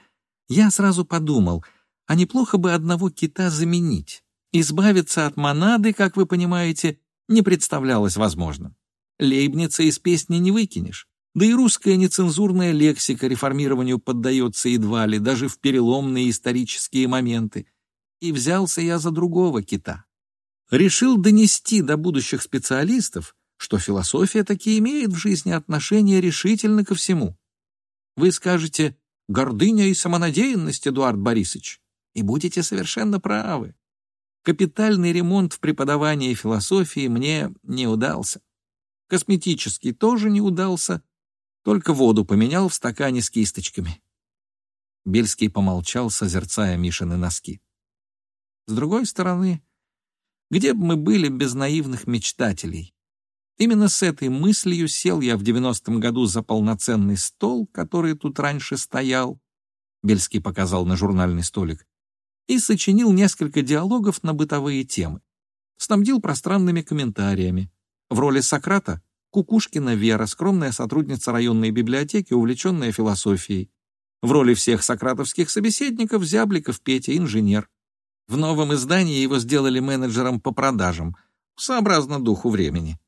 я сразу подумал, а неплохо бы одного кита заменить. Избавиться от монады, как вы понимаете, не представлялось возможным. Лейбница из песни не выкинешь. Да и русская нецензурная лексика реформированию поддается едва ли, даже в переломные исторические моменты. И взялся я за другого кита решил донести до будущих специалистов, что философия таки имеет в жизни отношение решительно ко всему. Вы скажете «гордыня и самонадеянность, Эдуард Борисович», и будете совершенно правы. Капитальный ремонт в преподавании философии мне не удался. Косметический тоже не удался, только воду поменял в стакане с кисточками. Бельский помолчал, созерцая Мишины носки. С другой стороны, Где бы мы были без наивных мечтателей? Именно с этой мыслью сел я в девяностом году за полноценный стол, который тут раньше стоял, Бельский показал на журнальный столик, и сочинил несколько диалогов на бытовые темы. Снабдил пространными комментариями. В роли Сократа — Кукушкина Вера, скромная сотрудница районной библиотеки, увлеченная философией. В роли всех сократовских собеседников Зябликов Петя, инженер. В новом издании его сделали менеджером по продажам, сообразно духу времени.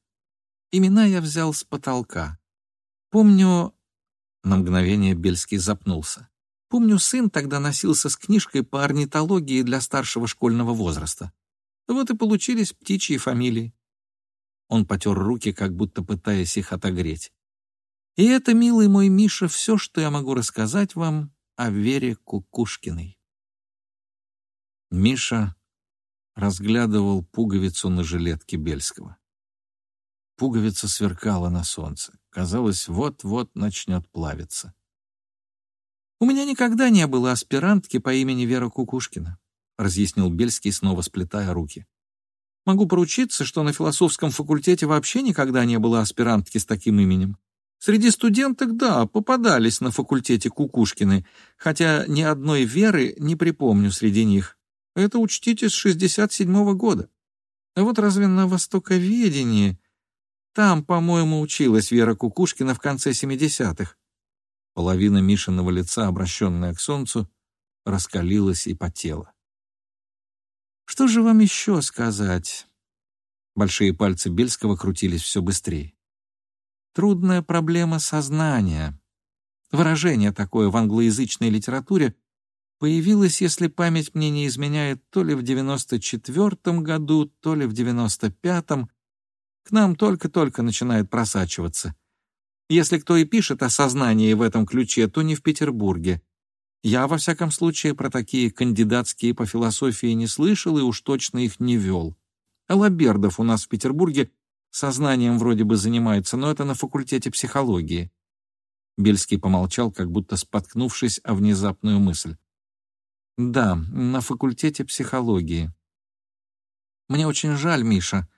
Имена я взял с потолка. Помню... На мгновение Бельский запнулся. Помню, сын тогда носился с книжкой по орнитологии для старшего школьного возраста. Вот и получились птичьи фамилии. Он потер руки, как будто пытаясь их отогреть. И это, милый мой Миша, все, что я могу рассказать вам о Вере Кукушкиной. Миша разглядывал пуговицу на жилетке Бельского. Пуговица сверкала на солнце. Казалось, вот-вот начнет плавиться. «У меня никогда не было аспирантки по имени Вера Кукушкина», разъяснил Бельский, снова сплетая руки. «Могу поручиться, что на философском факультете вообще никогда не было аспирантки с таким именем. Среди студенток, да, попадались на факультете Кукушкины, хотя ни одной Веры не припомню среди них. Это учтите с 67-го года. А вот разве на востоковедении... Там, по-моему, училась Вера Кукушкина в конце 70-х. Половина Мишиного лица, обращенная к солнцу, раскалилась и потела. «Что же вам еще сказать?» Большие пальцы Бельского крутились все быстрее. Трудная проблема сознания. Выражение такое в англоязычной литературе появилось, если память мне не изменяет, то ли в 94-м году, то ли в 95-м. К нам только-только начинает просачиваться. Если кто и пишет о сознании в этом ключе, то не в Петербурге. Я, во всяком случае, про такие кандидатские по философии не слышал и уж точно их не вел. Алабердов у нас в Петербурге Сознанием вроде бы занимается, но это на факультете психологии». Бельский помолчал, как будто споткнувшись о внезапную мысль. «Да, на факультете психологии. Мне очень жаль, Миша,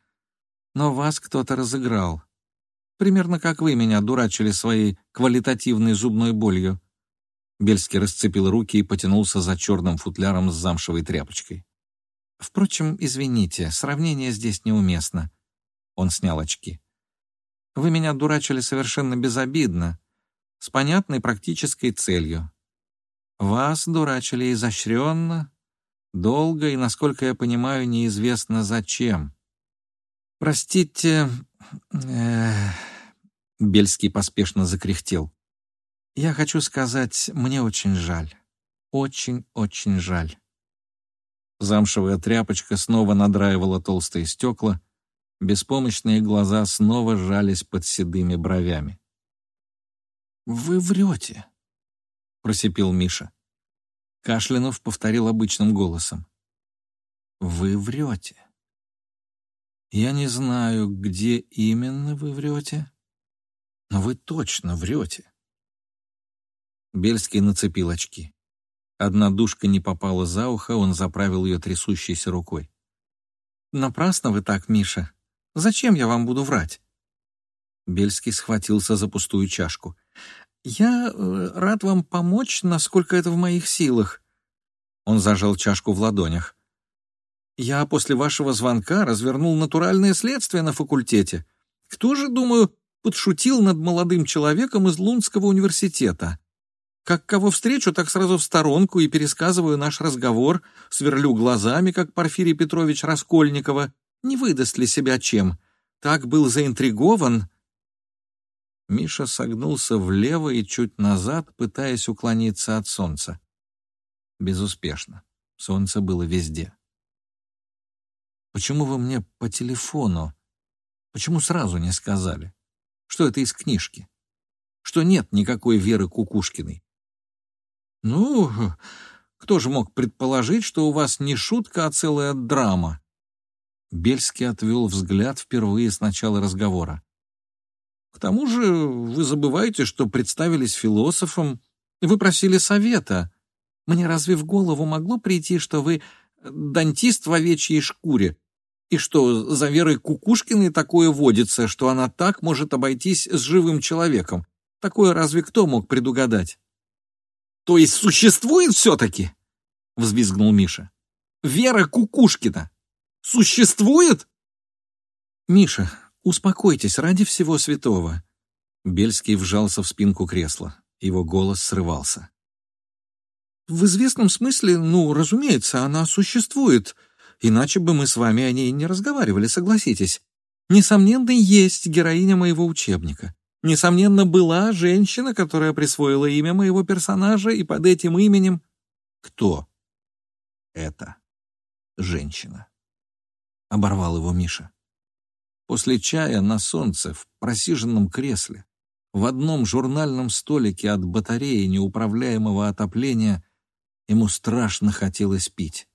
но вас кто-то разыграл. Примерно как вы меня дурачили своей квалитативной зубной болью». Бельский расцепил руки и потянулся за черным футляром с замшевой тряпочкой. «Впрочем, извините, сравнение здесь неуместно. Он снял очки. «Вы меня дурачили совершенно безобидно, с понятной практической целью. Вас дурачили изощренно, долго и, насколько я понимаю, неизвестно зачем. Простите...» Бельский поспешно закряхтел. «Я хочу сказать, мне очень жаль. Очень-очень жаль». Замшевая тряпочка снова надраивала толстые стекла, Беспомощные глаза снова сжались под седыми бровями. «Вы врете», — просипел Миша. Кашлянув повторил обычным голосом. «Вы врете. Я не знаю, где именно вы врете, но вы точно врете». Бельский нацепил очки. Одна душка не попала за ухо, он заправил ее трясущейся рукой. «Напрасно вы так, Миша. Зачем я вам буду врать?» Бельский схватился за пустую чашку. «Я э, рад вам помочь, насколько это в моих силах». Он зажал чашку в ладонях. «Я после вашего звонка развернул натуральное следствие на факультете. Кто же, думаю, подшутил над молодым человеком из Лунского университета? Как кого встречу, так сразу в сторонку и пересказываю наш разговор, сверлю глазами, как Порфирий Петрович Раскольникова, не выдаст ли себя чем? Так был заинтригован. Миша согнулся влево и чуть назад, пытаясь уклониться от солнца. Безуспешно. Солнце было везде. «Почему вы мне по телефону? Почему сразу не сказали? Что это из книжки? Что нет никакой Веры Кукушкиной?» «Ну, кто же мог предположить, что у вас не шутка, а целая драма?» Бельский отвел взгляд впервые с начала разговора. «К тому же вы забываете, что представились философом, вы просили совета. Мне разве в голову могло прийти, что вы дантист в овечьей шкуре? И что, за Верой Кукушкиной такое водится, что она так может обойтись с живым человеком? Такое разве кто мог предугадать? То есть существует все-таки? Взвизгнул Миша. Вера Кукушкина. Существует? Миша, успокойтесь ради всего святого. Бельский вжался в спинку кресла. Его голос срывался. В известном смысле, ну, разумеется, она существует. Иначе бы мы с вами о ней не разговаривали, согласитесь. Несомненно, есть героиня моего учебника. Несомненно, была женщина, которая присвоила имя моего персонажа, и под этим именем... Кто это женщина? Оборвал его Миша. После чая на солнце, в просиженном кресле, в одном журнальном столике от батареи неуправляемого отопления ему страшно хотелось пить.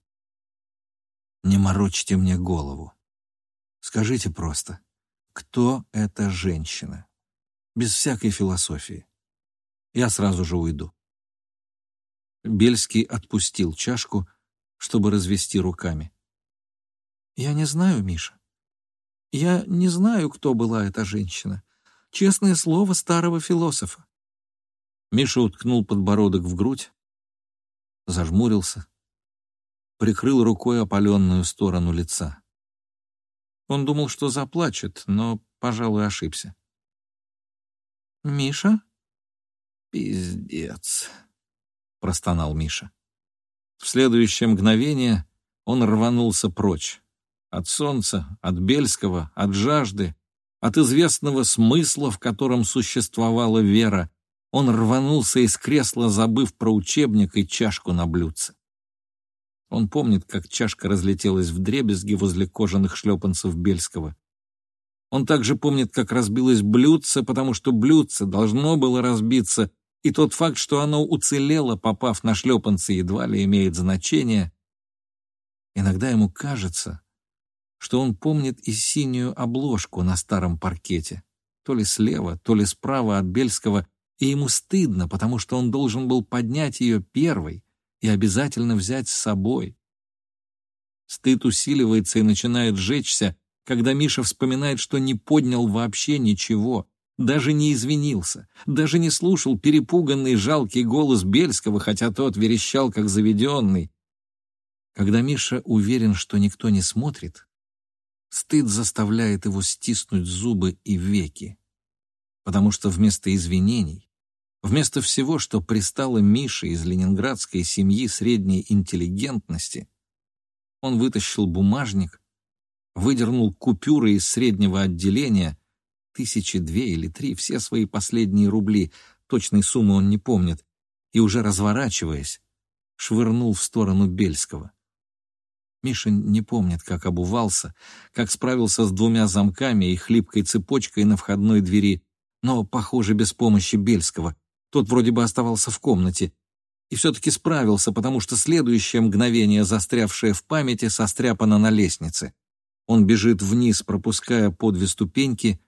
Не морочьте мне голову. Скажите просто, кто эта женщина? Без всякой философии. Я сразу же уйду. Бельский отпустил чашку, чтобы развести руками. «Я не знаю, Миша. Я не знаю, кто была эта женщина. Честное слово старого философа». Миша уткнул подбородок в грудь, зажмурился, прикрыл рукой опаленную сторону лица. Он думал, что заплачет, но, пожалуй, ошибся. «Миша?» «Пиздец», — простонал Миша. В следующее мгновение он рванулся прочь. От солнца, от Бельского, от жажды, от известного смысла, в котором существовала вера. Он рванулся из кресла, забыв про учебник и чашку на блюдце. Он помнит, как чашка разлетелась в дребезги возле кожаных шлепанцев Бельского. Он также помнит, как разбилось блюдце, потому что блюдце должно было разбиться, и тот факт, что оно уцелело, попав на шлепанцы, едва ли имеет значение. Иногда ему кажется, что он помнит и синюю обложку на старом паркете, то ли слева, то ли справа от Бельского, и ему стыдно, потому что он должен был поднять ее первой, и обязательно взять с собой. Стыд усиливается и начинает жечься, когда Миша вспоминает, что не поднял вообще ничего, даже не извинился, даже не слушал перепуганный жалкий голос Бельского, хотя тот верещал, как заведенный. Когда Миша уверен, что никто не смотрит, стыд заставляет его стиснуть зубы и веки, потому что вместо извинений Вместо всего, что пристало Мише из ленинградской семьи средней интеллигентности, он вытащил бумажник, выдернул купюры из среднего отделения, тысячи две или три, все свои последние рубли, точной суммы он не помнит, и уже разворачиваясь, швырнул в сторону Бельского. Миша не помнит, как обувался, как справился с двумя замками и хлипкой цепочкой на входной двери, но, похоже, без помощи Бельского — тот вроде бы оставался в комнате. И все-таки справился, потому что следующее мгновение, застрявшее в памяти, состряпано на лестнице. Он бежит вниз, пропуская по две ступеньки.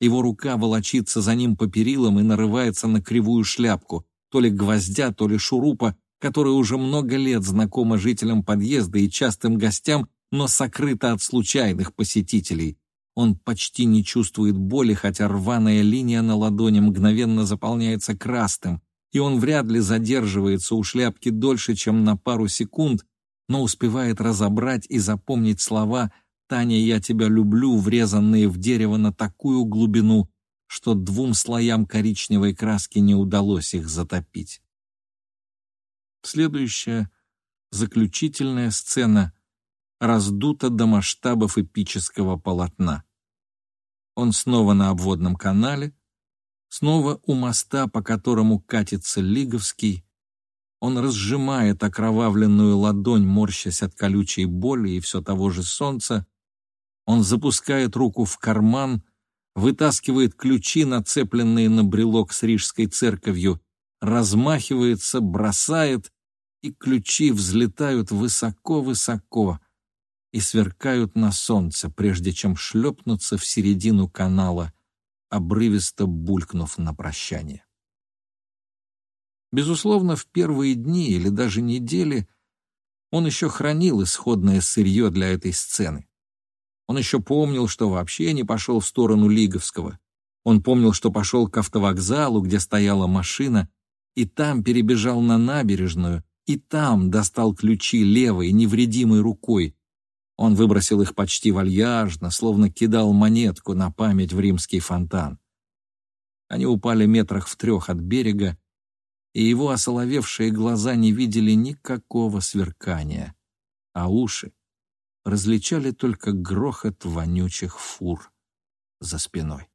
Его рука волочится за ним по перилам и нарывается на кривую шляпку, то ли гвоздя, то ли шурупа, которая уже много лет знакома жителям подъезда и частым гостям, но сокрыта от случайных посетителей. Он почти не чувствует боли, хотя рваная линия на ладони мгновенно заполняется красным, и он вряд ли задерживается у шляпки дольше, чем на пару секунд, но успевает разобрать и запомнить слова «Таня, я тебя люблю», врезанные в дерево на такую глубину, что двум слоям коричневой краски не удалось их затопить. Следующая, заключительная сцена раздуто до масштабов эпического полотна. Он снова на обводном канале, снова у моста, по которому катится Лиговский. Он разжимает окровавленную ладонь, морщась от колючей боли и все того же солнца. Он запускает руку в карман, вытаскивает ключи, нацепленные на брелок с рижской церковью, размахивается, бросает, и ключи взлетают высоко-высоко — и сверкают на солнце, прежде чем шлепнуться в середину канала, обрывисто булькнув на прощание. Безусловно, в первые дни или даже недели он еще хранил исходное сырье для этой сцены. Он еще помнил, что вообще не пошел в сторону Лиговского. Он помнил, что пошел к автовокзалу, где стояла машина, и там перебежал на набережную, и там достал ключи левой, невредимой рукой. Он выбросил их почти вальяжно, словно кидал монетку на память в римский фонтан. Они упали метрах в трех от берега, и его осоловевшие глаза не видели никакого сверкания, а уши различали только грохот вонючих фур за спиной.